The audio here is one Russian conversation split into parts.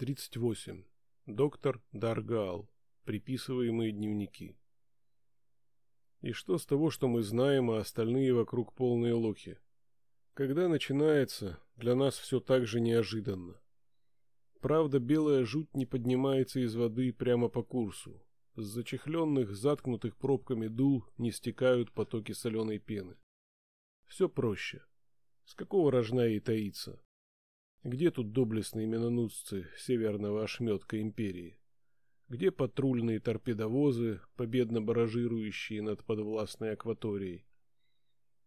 38. Доктор Даргал. Приписываемые дневники. И что с того, что мы знаем, а остальные вокруг полные лохи? Когда начинается, для нас все так же неожиданно. Правда, белая жуть не поднимается из воды прямо по курсу. С зачехленных, заткнутых пробками дул не стекают потоки соленой пены. Все проще. С какого рожна ей таится? Где тут доблестные миноносцы северного ошметка империи? Где патрульные торпедовозы, победно баражирующие над подвластной акваторией?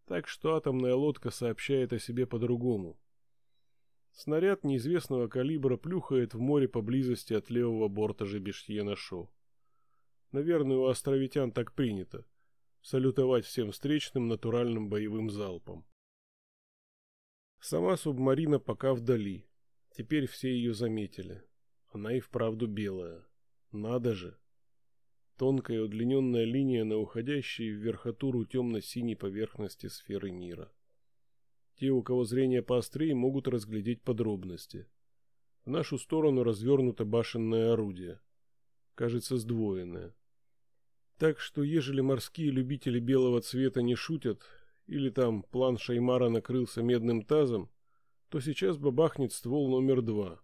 Так что атомная лодка сообщает о себе по-другому. Снаряд неизвестного калибра плюхает в море поблизости от левого борта Жебештьена-Шо. Наверное, у островитян так принято – салютовать всем встречным натуральным боевым залпом. Сама субмарина пока вдали. Теперь все ее заметили. Она и вправду белая. Надо же. Тонкая удлиненная линия на уходящей в верхотуру темно-синей поверхности сферы мира. Те, у кого зрение поострее, могут разглядеть подробности. В нашу сторону развернуто башенное орудие. Кажется, сдвоенное. Так что, ежели морские любители белого цвета не шутят, или там план Шаймара накрылся медным тазом, то сейчас бабахнет ствол номер два.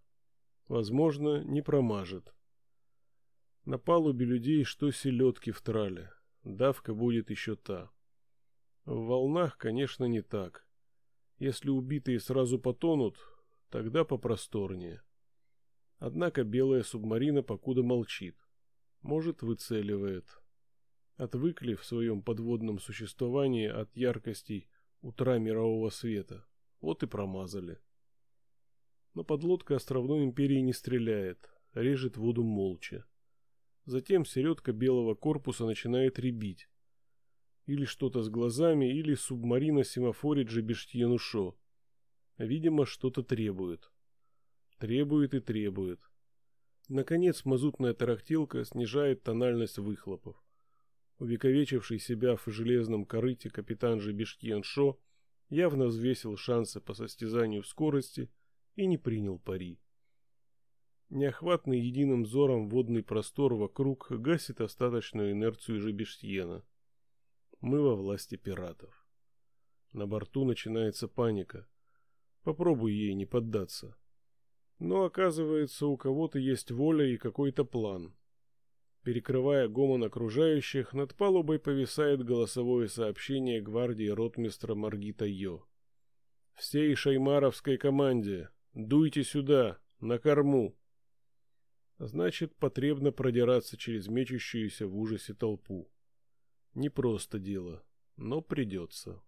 Возможно, не промажет. На палубе людей что селедки в трале. Давка будет еще та. В волнах, конечно, не так. Если убитые сразу потонут, тогда попросторнее. Однако белая субмарина покуда молчит. Может, выцеливает отвыкли в своем подводном существовании от яркостей утра мирового света. Вот и промазали. Но подлодка островной империи не стреляет, режет воду молча. Затем середка белого корпуса начинает ребить. Или что-то с глазами, или субмарина семафорит же Бештьенушо. Видимо, что-то требует. Требует и требует. Наконец мазутная тарахтелка снижает тональность выхлопов. Увековечивший себя в железном корыте капитан же Бишкьен-Шо явно взвесил шансы по состязанию в скорости и не принял пари. Неохватный единым взором водный простор вокруг гасит остаточную инерцию Жебештьена. Мы во власти пиратов. На борту начинается паника. Попробуй ей не поддаться. Но оказывается, у кого-то есть воля и какой-то план. Перекрывая гомон окружающих, над палубой повисает голосовое сообщение гвардии ротмистра Маргита Йо. «Всей шаймаровской команде! Дуйте сюда! На корму!» Значит, потребно продираться через мечущуюся в ужасе толпу. Не просто дело, но придется.